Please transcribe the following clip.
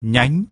nhánh.